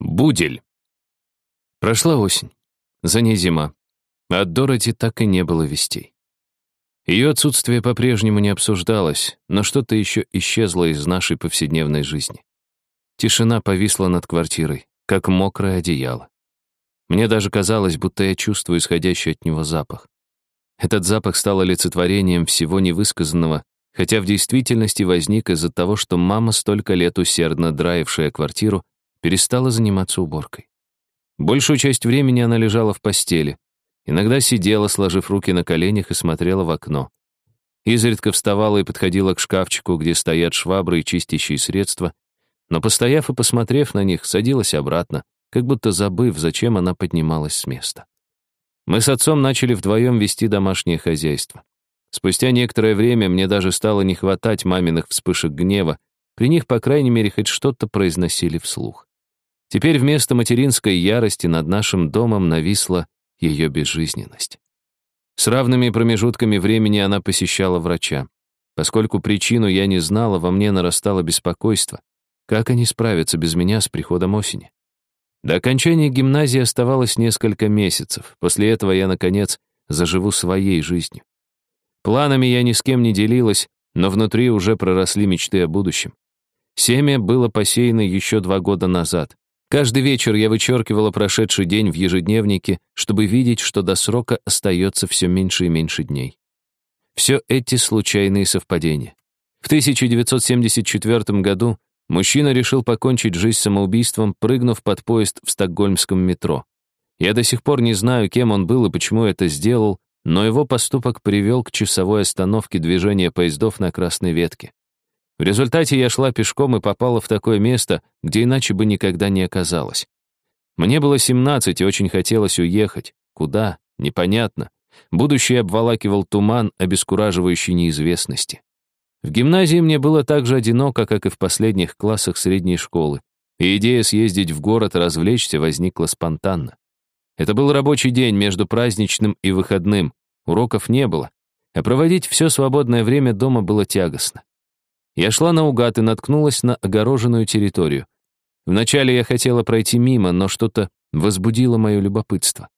Будель. Прошла осень. За ней зима. От Дороти так и не было вестей. Ее отсутствие по-прежнему не обсуждалось, но что-то еще исчезло из нашей повседневной жизни. Тишина повисла над квартирой, как мокрое одеяло. Мне даже казалось, будто я чувствую исходящий от него запах. Этот запах стал олицетворением всего невысказанного, хотя в действительности возник из-за того, что мама, столько лет усердно драившая квартиру, перестала заниматься уборкой. Большую часть времени она лежала в постели. Иногда сидела, сложив руки на коленях и смотрела в окно. Изредка вставала и подходила к шкафчику, где стоят швабры и чистящие средства, но, постояв и посмотрев на них, садилась обратно, как будто забыв, зачем она поднималась с места. Мы с отцом начали вдвоем вести домашнее хозяйство. Спустя некоторое время мне даже стало не хватать маминых вспышек гнева, при них, по крайней мере, хоть что-то произносили вслух. Теперь вместо материнской ярости над нашим домом нависла ее безжизненность. С равными промежутками времени она посещала врача. Поскольку причину я не знала, во мне нарастало беспокойство. Как они справятся без меня с приходом осени? До окончания гимназии оставалось несколько месяцев. После этого я, наконец, заживу своей жизнью. Планами я ни с кем не делилась, но внутри уже проросли мечты о будущем. Семя было посеяно еще два года назад. Каждый вечер я вычеркивала прошедший день в ежедневнике, чтобы видеть, что до срока остается все меньше и меньше дней. Все эти случайные совпадения. В 1974 году мужчина решил покончить жизнь самоубийством, прыгнув под поезд в стокгольмском метро. Я до сих пор не знаю, кем он был и почему это сделал, но его поступок привел к часовой остановке движения поездов на красной ветке. В результате я шла пешком и попала в такое место, где иначе бы никогда не оказалась. Мне было 17 и очень хотелось уехать. Куда? Непонятно. Будущее обволакивал туман, обескураживающий неизвестности. В гимназии мне было так же одиноко, как и в последних классах средней школы, и идея съездить в город развлечься возникла спонтанно. Это был рабочий день между праздничным и выходным, уроков не было, а проводить все свободное время дома было тягостно. Я шла наугад и наткнулась на огороженную территорию. Вначале я хотела пройти мимо, но что-то возбудило мое любопытство.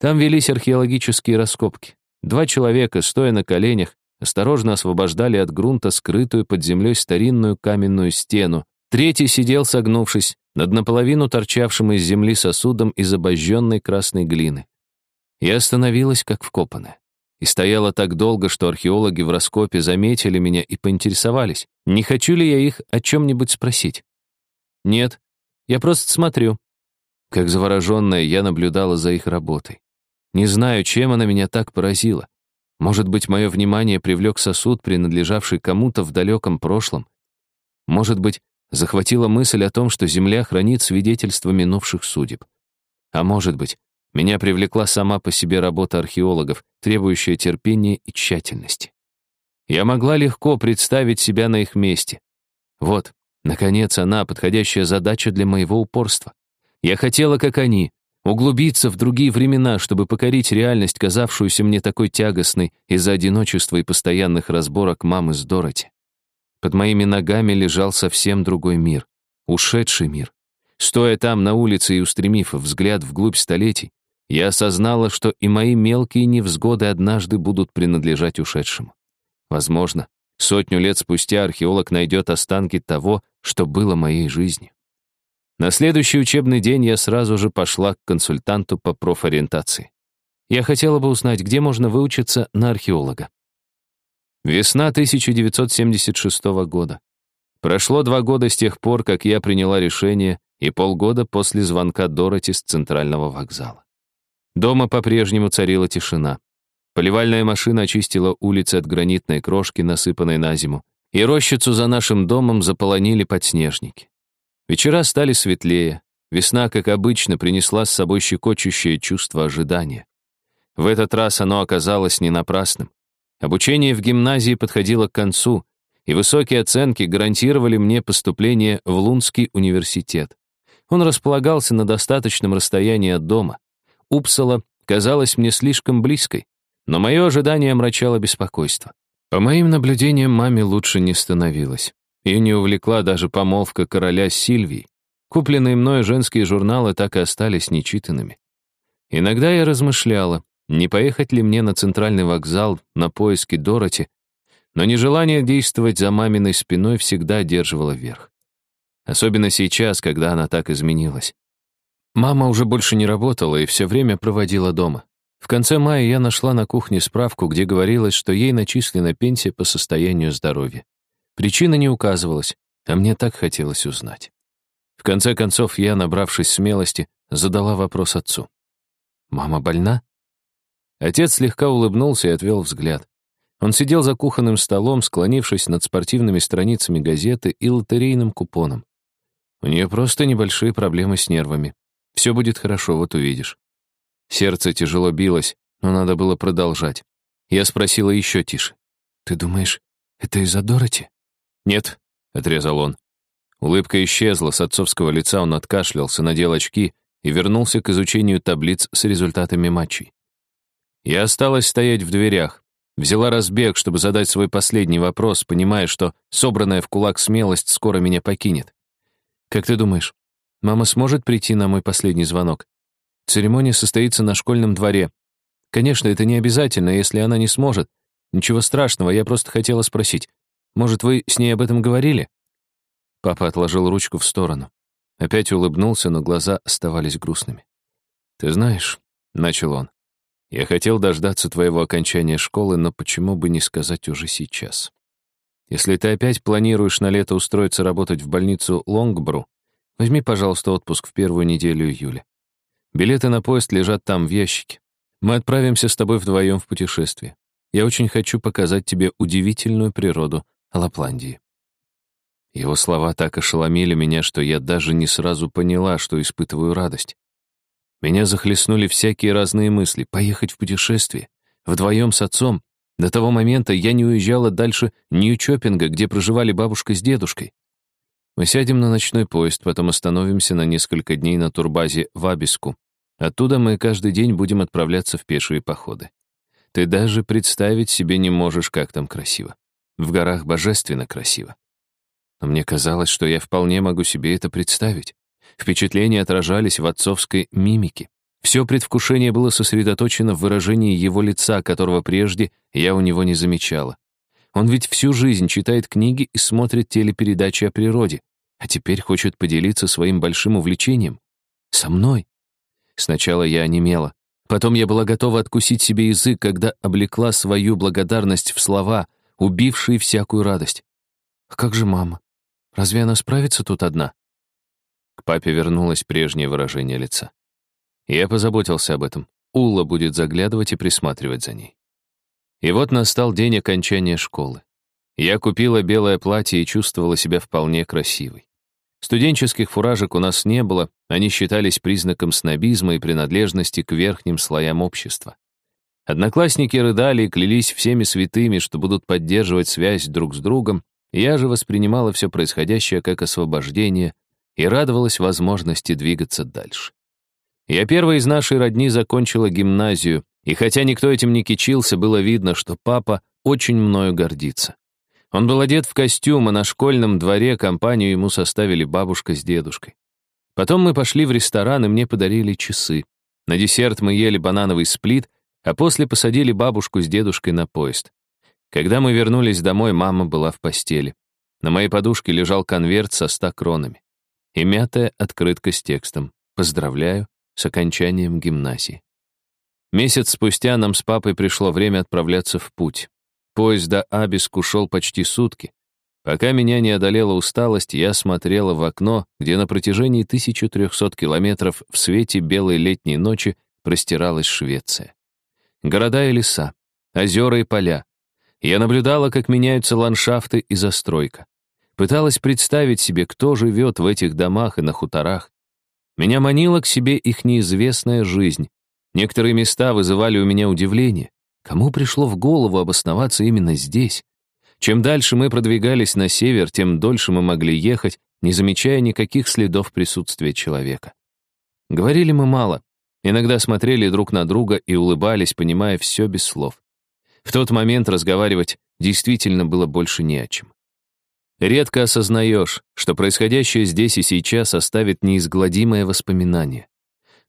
Там велись археологические раскопки. Два человека, стоя на коленях, осторожно освобождали от грунта скрытую под землей старинную каменную стену. Третий сидел, согнувшись, над наполовину торчавшим из земли сосудом из обожженной красной глины. Я остановилась, как вкопанная. И стояла так долго, что археологи в раскопе заметили меня и поинтересовались, не хочу ли я их о чем-нибудь спросить. Нет, я просто смотрю. Как завороженная, я наблюдала за их работой. Не знаю, чем она меня так поразила. Может быть, мое внимание привлек сосуд, принадлежавший кому-то в далеком прошлом. Может быть, захватила мысль о том, что Земля хранит свидетельства минувших судеб. А может быть, меня привлекла сама по себе работа археологов, требующая терпения и тщательности. Я могла легко представить себя на их месте. Вот, наконец, она, подходящая задача для моего упорства. Я хотела, как они, углубиться в другие времена, чтобы покорить реальность, казавшуюся мне такой тягостной из-за одиночества и постоянных разборок мамы с Дороти. Под моими ногами лежал совсем другой мир, ушедший мир. Стоя там на улице и устремив взгляд вглубь столетий, я осознала, что и мои мелкие невзгоды однажды будут принадлежать ушедшему. Возможно, сотню лет спустя археолог найдет останки того, что было моей жизнью. На следующий учебный день я сразу же пошла к консультанту по профориентации. Я хотела бы узнать, где можно выучиться на археолога. Весна 1976 года. Прошло два года с тех пор, как я приняла решение, и полгода после звонка Дороти с центрального вокзала. Дома по-прежнему царила тишина. Поливальная машина очистила улицы от гранитной крошки, насыпанной на зиму, и рощицу за нашим домом заполонили подснежники. Вечера стали светлее, весна, как обычно, принесла с собой щекочущее чувство ожидания. В этот раз оно оказалось не напрасным. Обучение в гимназии подходило к концу, и высокие оценки гарантировали мне поступление в Лунский университет. Он располагался на достаточном расстоянии от дома. Упсала казалась мне слишком близкой, но мое ожидание омрачало беспокойство. По моим наблюдениям, маме лучше не становилось. Ее не увлекла даже помолвка короля с Сильвией. Купленные мною женские журналы так и остались нечитанными. Иногда я размышляла, не поехать ли мне на центральный вокзал на поиски Дороти, но нежелание действовать за маминой спиной всегда одерживало верх. Особенно сейчас, когда она так изменилась. Мама уже больше не работала и все время проводила дома. В конце мая я нашла на кухне справку, где говорилось, что ей начислена пенсия по состоянию здоровья. Причина не указывалась, а мне так хотелось узнать. В конце концов, я, набравшись смелости, задала вопрос отцу. «Мама больна?» Отец слегка улыбнулся и отвел взгляд. Он сидел за кухонным столом, склонившись над спортивными страницами газеты и лотерейным купоном. У нее просто небольшие проблемы с нервами. Все будет хорошо, вот увидишь. Сердце тяжело билось, но надо было продолжать. Я спросила еще тише. «Ты думаешь, это из-за Дороти?» «Нет», — отрезал он. Улыбка исчезла с отцовского лица, он откашлялся, надел очки и вернулся к изучению таблиц с результатами матчей. Я осталась стоять в дверях, взяла разбег, чтобы задать свой последний вопрос, понимая, что собранная в кулак смелость скоро меня покинет. «Как ты думаешь, мама сможет прийти на мой последний звонок? Церемония состоится на школьном дворе. Конечно, это не обязательно, если она не сможет. Ничего страшного, я просто хотела спросить. Может, вы с ней об этом говорили?» Папа отложил ручку в сторону. Опять улыбнулся, но глаза оставались грустными. «Ты знаешь», — начал он, — «я хотел дождаться твоего окончания школы, но почему бы не сказать уже сейчас? Если ты опять планируешь на лето устроиться работать в больницу Лонгбру, возьми, пожалуйста, отпуск в первую неделю июля. Билеты на поезд лежат там в ящике. Мы отправимся с тобой вдвоем в путешествие. Я очень хочу показать тебе удивительную природу Лапландии». Его слова так ошеломили меня, что я даже не сразу поняла, что испытываю радость. Меня захлестнули всякие разные мысли. Поехать в путешествие? Вдвоем с отцом? До того момента я не уезжала дальше Нью-Чоппинга, где проживали бабушка с дедушкой. Мы сядем на ночной поезд, потом остановимся на несколько дней на турбазе в Абиску. Оттуда мы каждый день будем отправляться в пешие походы. Ты даже представить себе не можешь, как там красиво. В горах божественно красиво. Но мне казалось, что я вполне могу себе это представить. Впечатления отражались в отцовской мимике. Все предвкушение было сосредоточено в выражении его лица, которого прежде я у него не замечала. Он ведь всю жизнь читает книги и смотрит телепередачи о природе, а теперь хочет поделиться своим большим увлечением. Со мной. Сначала я онемела. Потом я была готова откусить себе язык, когда облекла свою благодарность в слова, убившие всякую радость. А как же мама? Разве она справится тут одна?» К папе вернулось прежнее выражение лица. Я позаботился об этом. Ула будет заглядывать и присматривать за ней. И вот настал день окончания школы. Я купила белое платье и чувствовала себя вполне красивой. Студенческих фуражек у нас не было, они считались признаком снобизма и принадлежности к верхним слоям общества. Одноклассники рыдали и клялись всеми святыми, что будут поддерживать связь друг с другом, я же воспринимала все происходящее как освобождение и радовалась возможности двигаться дальше. Я первая из нашей родни закончила гимназию, и хотя никто этим не кичился, было видно, что папа очень мною гордится. Он был одет в костюм, а на школьном дворе компанию ему составили бабушка с дедушкой. Потом мы пошли в ресторан, и мне подарили часы. На десерт мы ели банановый сплит, а после посадили бабушку с дедушкой на поезд. Когда мы вернулись домой, мама была в постели. На моей подушке лежал конверт со ста кронами. И мятая открытка с текстом «Поздравляю с окончанием гимназии». Месяц спустя нам с папой пришло время отправляться в путь. Поезд до Абиску шел почти сутки. Пока меня не одолела усталость, я смотрела в окно, где на протяжении 1300 километров в свете белой летней ночи простиралась Швеция. Города и леса, озера и поля, я наблюдала, как меняются ландшафты и застройка. Пыталась представить себе, кто живет в этих домах и на хуторах. Меня манила к себе их неизвестная жизнь. Некоторые места вызывали у меня удивление. Кому пришло в голову обосноваться именно здесь? Чем дальше мы продвигались на север, тем дольше мы могли ехать, не замечая никаких следов присутствия человека. Говорили мы мало. Иногда смотрели друг на друга и улыбались, понимая все без слов. В тот момент разговаривать действительно было больше не о чем. редко осознаешь, что происходящее здесь и сейчас оставит неизгладимое воспоминание.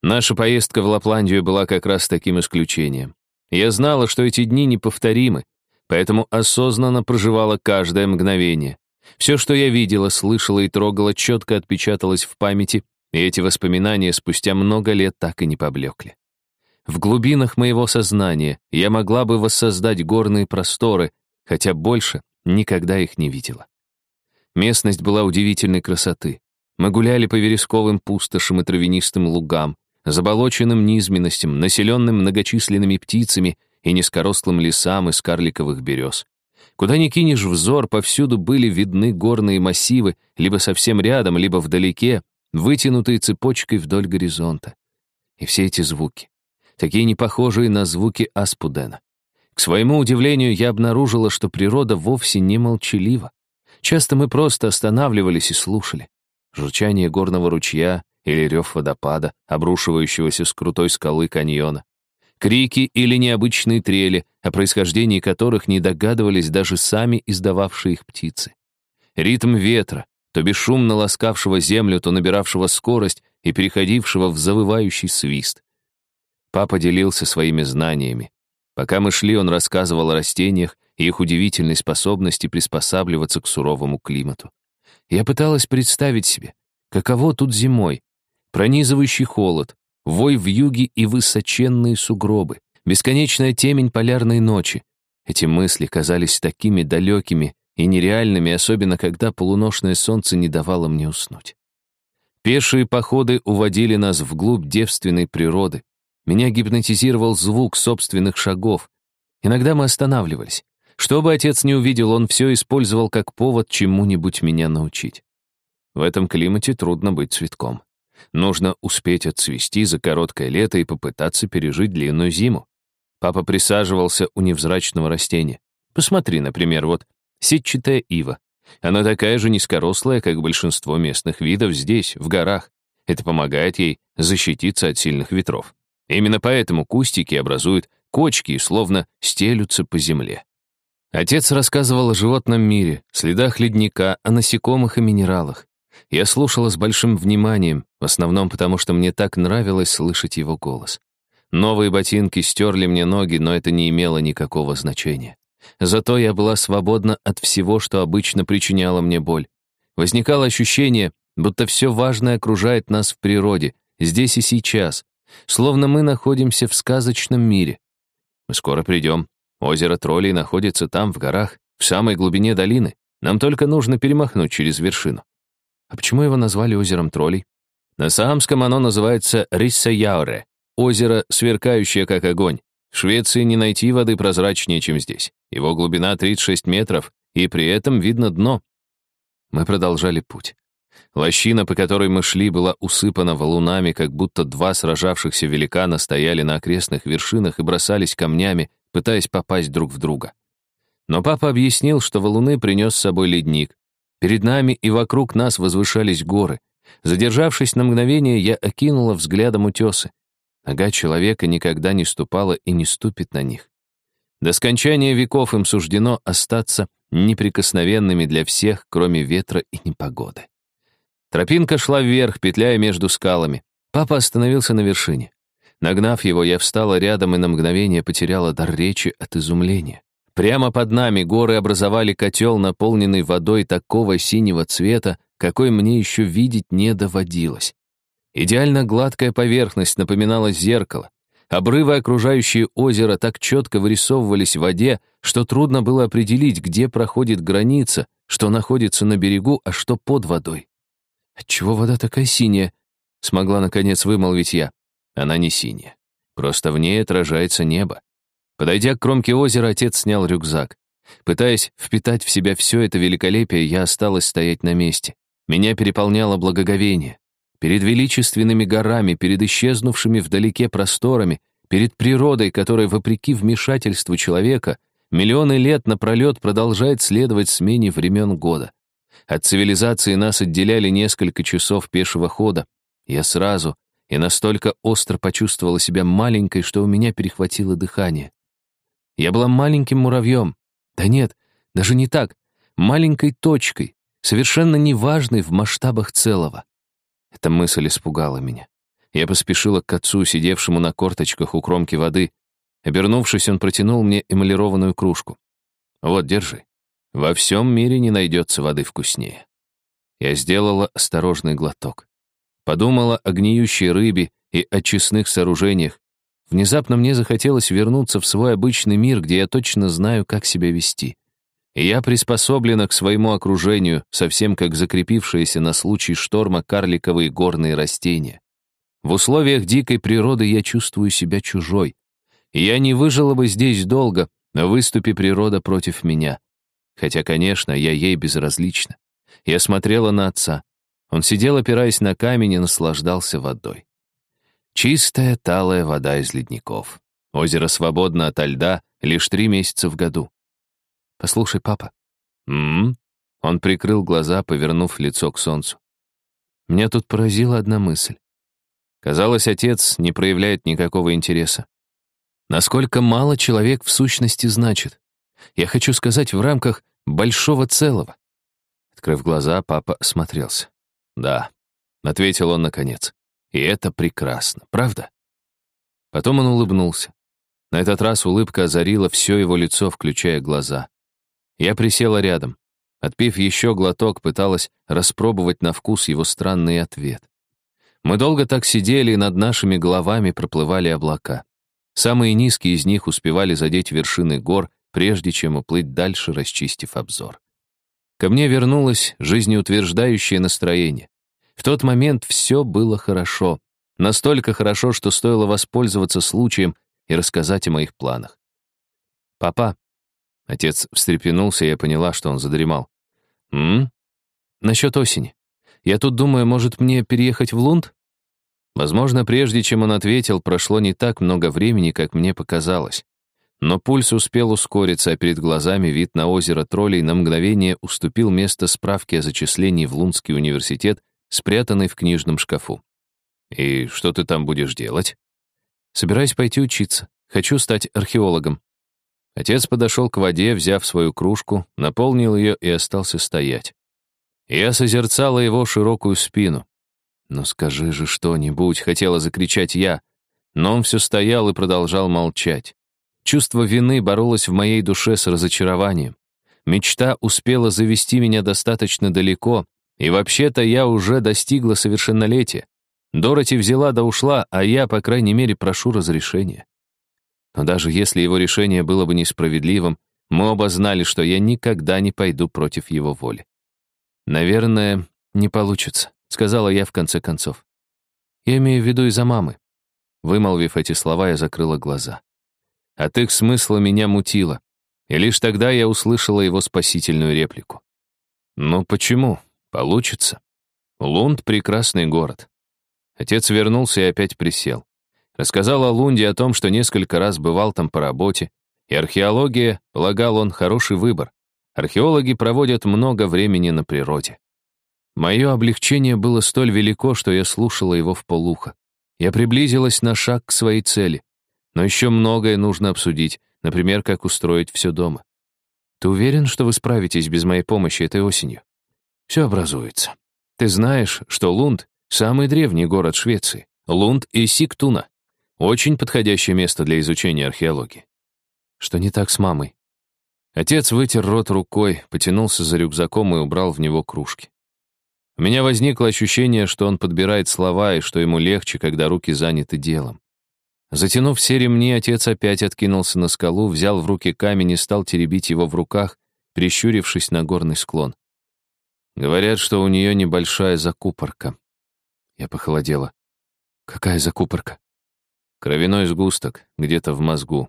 Наша поездка в Лапландию была как раз таким исключением. Я знала, что эти дни неповторимы, поэтому осознанно проживала каждое мгновение. Все, что я видела, слышала и трогала, четко отпечаталось в памяти, и эти воспоминания спустя много лет так и не поблекли. В глубинах моего сознания я могла бы воссоздать горные просторы, хотя больше никогда их не видела. Местность была удивительной красоты. Мы гуляли по вересковым пустошам и травянистым лугам, заболоченным низменностям, населенным многочисленными птицами и низкорослым лесам из карликовых берез. Куда ни кинешь взор, повсюду были видны горные массивы, либо совсем рядом, либо вдалеке, вытянутые цепочкой вдоль горизонта. И все эти звуки, такие непохожие на звуки Аспудена. К своему удивлению, я обнаружила, что природа вовсе не молчалива. Часто мы просто останавливались и слушали. Журчание горного ручья или рев водопада, обрушивающегося с крутой скалы каньона. Крики или необычные трели, о происхождении которых не догадывались даже сами издававшие их птицы. Ритм ветра, то бесшумно ласкавшего землю, то набиравшего скорость и переходившего в завывающий свист. Папа делился своими знаниями. Пока мы шли, он рассказывал о растениях и их удивительной способности приспосабливаться к суровому климату. Я пыталась представить себе, каково тут зимой. Пронизывающий холод, вой в юге и высоченные сугробы, бесконечная темень полярной ночи. Эти мысли казались такими далекими и нереальными, особенно когда полуношное солнце не давало мне уснуть. Пешие походы уводили нас вглубь девственной природы. Меня гипнотизировал звук собственных шагов. Иногда мы останавливались. Что бы отец не увидел, он все использовал как повод чему-нибудь меня научить. В этом климате трудно быть цветком. Нужно успеть отцвести за короткое лето и попытаться пережить длинную зиму. Папа присаживался у невзрачного растения. Посмотри, например, вот Сетчатая ива. Она такая же низкорослая, как большинство местных видов здесь, в горах. Это помогает ей защититься от сильных ветров. Именно поэтому кустики образуют кочки и словно стелются по земле. Отец рассказывал о животном мире, следах ледника, о насекомых и минералах. Я слушала с большим вниманием, в основном потому, что мне так нравилось слышать его голос. Новые ботинки стерли мне ноги, но это не имело никакого значения. Зато я была свободна от всего, что обычно причиняло мне боль. Возникало ощущение, будто все важное окружает нас в природе, здесь и сейчас, словно мы находимся в сказочном мире. Мы скоро придем. Озеро троллей находится там, в горах, в самой глубине долины. Нам только нужно перемахнуть через вершину. А почему его назвали озером троллей? На саамском оно называется Риссаяуре, озеро, сверкающее как огонь. В Швеции не найти воды прозрачнее, чем здесь. Его глубина 36 метров, и при этом видно дно. Мы продолжали путь. Лощина, по которой мы шли, была усыпана валунами, как будто два сражавшихся великана стояли на окрестных вершинах и бросались камнями, пытаясь попасть друг в друга. Но папа объяснил, что валуны принес с собой ледник. Перед нами и вокруг нас возвышались горы. Задержавшись на мгновение, я окинула взглядом утесы. Нога человека никогда не ступала и не ступит на них. До скончания веков им суждено остаться неприкосновенными для всех, кроме ветра и непогоды. Тропинка шла вверх, петляя между скалами. Папа остановился на вершине. Нагнав его, я встала рядом и на мгновение потеряла дар речи от изумления. Прямо под нами горы образовали котел, наполненный водой такого синего цвета, какой мне еще видеть не доводилось. Идеально гладкая поверхность напоминала зеркало. Обрывы, окружающие озеро, так четко вырисовывались в воде, что трудно было определить, где проходит граница, что находится на берегу, а что под водой. «Отчего вода такая синяя?» — смогла, наконец, вымолвить я. Она не синяя. Просто в ней отражается небо. Подойдя к кромке озера, отец снял рюкзак. Пытаясь впитать в себя все это великолепие, я осталась стоять на месте. Меня переполняло благоговение. Перед величественными горами, перед исчезнувшими вдалеке просторами, перед природой, которая, вопреки вмешательству человека, миллионы лет напролет продолжает следовать смене времен года. От цивилизации нас отделяли несколько часов пешего хода. Я сразу и настолько остро почувствовала себя маленькой, что у меня перехватило дыхание. Я была маленьким муравьем. Да нет, даже не так. Маленькой точкой, совершенно неважный в масштабах целого. Эта мысль испугала меня. Я поспешила к отцу, сидевшему на корточках у кромки воды. Обернувшись, он протянул мне эмалированную кружку. «Вот, держи. Во всем мире не найдется воды вкуснее». Я сделала осторожный глоток. Подумала о гниющей рыбе и о честных сооружениях. Внезапно мне захотелось вернуться в свой обычный мир, где я точно знаю, как себя вести. И я приспособлена к своему окружению, совсем как закрепившиеся на случай шторма карликовые горные растения. В условиях дикой природы я чувствую себя чужой. Я не выжила бы здесь долго, но выступи природа против меня. Хотя, конечно, я ей безразлична. Я смотрела на отца. Он сидел, опираясь на камень, и наслаждался водой. Чистая, талая вода из ледников. Озеро свободно ото льда лишь три месяца в году. «Послушай, папа». «М-м-м?» Он прикрыл глаза, повернув лицо к солнцу. Меня тут поразила одна мысль. Казалось, отец не проявляет никакого интереса. Насколько мало человек в сущности значит. Я хочу сказать, в рамках большого целого. Открыв глаза, папа осмотрелся. «Да», — ответил он наконец. «И это прекрасно, правда?» Потом он улыбнулся. На этот раз улыбка озарила все его лицо, включая глаза. Я присела рядом. Отпив еще глоток, пыталась распробовать на вкус его странный ответ. Мы долго так сидели, и над нашими головами проплывали облака. Самые низкие из них успевали задеть вершины гор, прежде чем уплыть дальше, расчистив обзор. Ко мне вернулось жизнеутверждающее настроение. В тот момент все было хорошо. Настолько хорошо, что стоило воспользоваться случаем и рассказать о моих планах. «Папа, Отец встрепенулся, и я поняла, что он задремал. «М? Насчет осени. Я тут думаю, может, мне переехать в Лунд?» Возможно, прежде чем он ответил, прошло не так много времени, как мне показалось. Но пульс успел ускориться, а перед глазами вид на озеро троллей на мгновение уступил место справке о зачислении в Лундский университет, спрятанной в книжном шкафу. «И что ты там будешь делать?» «Собираюсь пойти учиться. Хочу стать археологом. Отец подошел к воде, взяв свою кружку, наполнил ее и остался стоять. Я созерцала его широкую спину. «Ну скажи же что-нибудь», — хотела закричать я, но он все стоял и продолжал молчать. Чувство вины боролось в моей душе с разочарованием. Мечта успела завести меня достаточно далеко, и вообще-то я уже достигла совершеннолетия. Дороти взяла да ушла, а я, по крайней мере, прошу разрешения. Но даже если его решение было бы несправедливым, мы оба знали, что я никогда не пойду против его воли. «Наверное, не получится», — сказала я в конце концов. «Я имею в виду из-за мамы». Вымолвив эти слова, я закрыла глаза. От их смысла меня мутило, и лишь тогда я услышала его спасительную реплику. «Ну почему? Получится. Лунд — прекрасный город». Отец вернулся и опять присел. Рассказал о Лунде о том, что несколько раз бывал там по работе, и археология, полагал он, хороший выбор. Археологи проводят много времени на природе. Мое облегчение было столь велико, что я слушала его в полухо. Я приблизилась на шаг к своей цели. Но еще многое нужно обсудить, например, как устроить все дома. Ты уверен, что вы справитесь без моей помощи этой осенью? Все образуется. Ты знаешь, что Лунд — самый древний город Швеции. Лунд и Сиктуна. Очень подходящее место для изучения археологии. Что не так с мамой? Отец вытер рот рукой, потянулся за рюкзаком и убрал в него кружки. У меня возникло ощущение, что он подбирает слова и что ему легче, когда руки заняты делом. Затянув все ремни, отец опять откинулся на скалу, взял в руки камень и стал теребить его в руках, прищурившись на горный склон. Говорят, что у нее небольшая закупорка. Я похолодела. Какая закупорка? Кровяной сгусток, где-то в мозгу.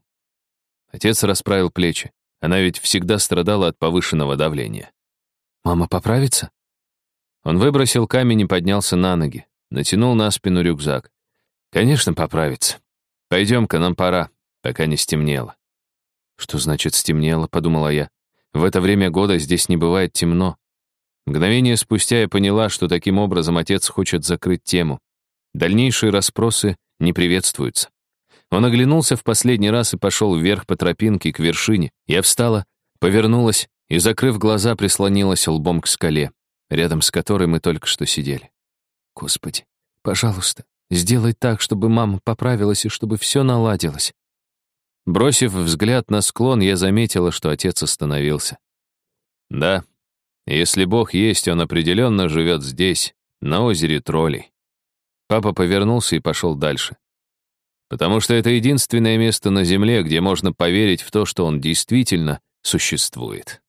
Отец расправил плечи. Она ведь всегда страдала от повышенного давления. «Мама поправится?» Он выбросил камень и поднялся на ноги, натянул на спину рюкзак. «Конечно, поправится. Пойдем-ка, нам пора, пока не стемнело». «Что значит стемнело?» — подумала я. «В это время года здесь не бывает темно». Мгновение спустя я поняла, что таким образом отец хочет закрыть тему. Дальнейшие расспросы не приветствуются. Он оглянулся в последний раз и пошел вверх по тропинке к вершине. Я встала, повернулась и, закрыв глаза, прислонилась лбом к скале. рядом с которой мы только что сидели. Господи, пожалуйста, сделай так, чтобы мама поправилась и чтобы все наладилось. Бросив взгляд на склон, я заметила, что отец остановился. Да, если Бог есть, он определенно живет здесь, на озере троллей. Папа повернулся и пошел дальше. Потому что это единственное место на Земле, где можно поверить в то, что он действительно существует.